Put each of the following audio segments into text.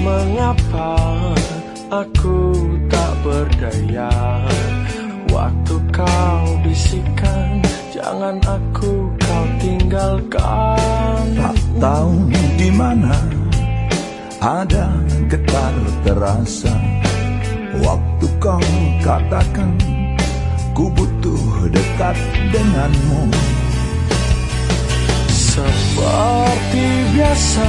Mengapa aku tak berdaya? Waktu kau bisikan Jangan aku kau tinggalkan. Tak tahu di mana Ada getar terasa. Waktu kau katakan Ku butuh dekat denganmu. Seperti biasa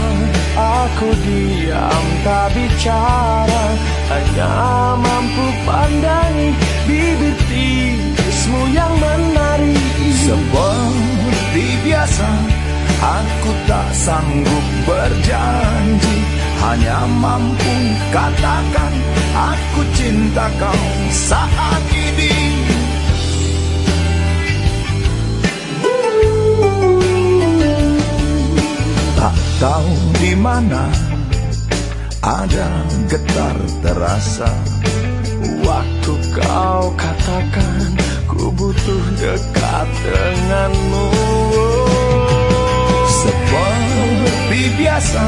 Aku diam tak bicara. Hanya mampu pandangi Bibir tipismu yang menari. Seperti biasa Aku tak sanggup berjanji. Hanya mampu katakan Aku cinta kau saat ini tahu di mana? Ada getar terasa. Waktu kau katakan Ku butuh dekat denganmu. Seperti biasa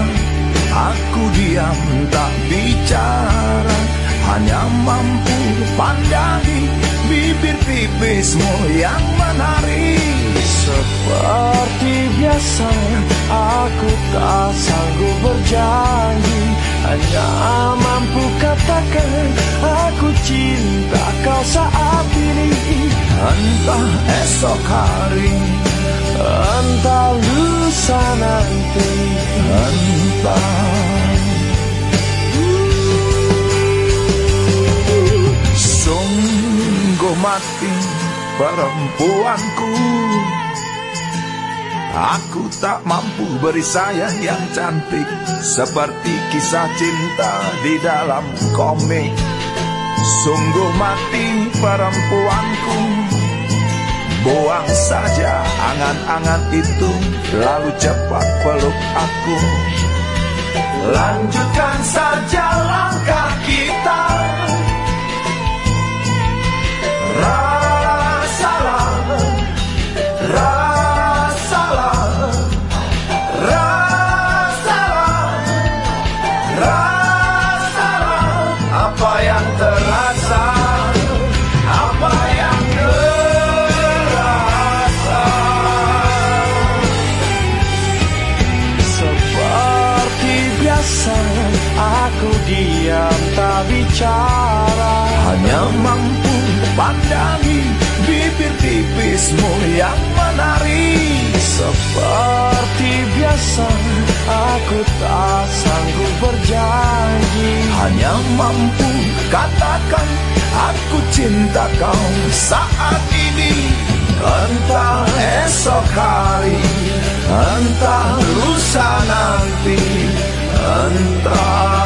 Aku diam tak bicara. Hanya mampu pandangi Bibir pipismu yang menari Seperti biasa Aku tak sanggup berjanji. Hanya mampu katakan Aku cinta kau saat ini. Entah esok hari Entah lusa nanti Entah. Sungguh mati perempuanku Aku tak mampu beri sayang yang cantik Seperti kisah cinta di dalam komik. Sungguh mati perempuanku. Buang saja angan-angan itu Lalu cepat peluk aku. Lanjutkan bicara. Hanya mampu pandangi bibir tipismu yang menari. Seperti biasa Aku tak sanggup berjanji. Hanya mampu katakan aku cinta kau saat ini. Entah esok hari Entah lusa nanti Entah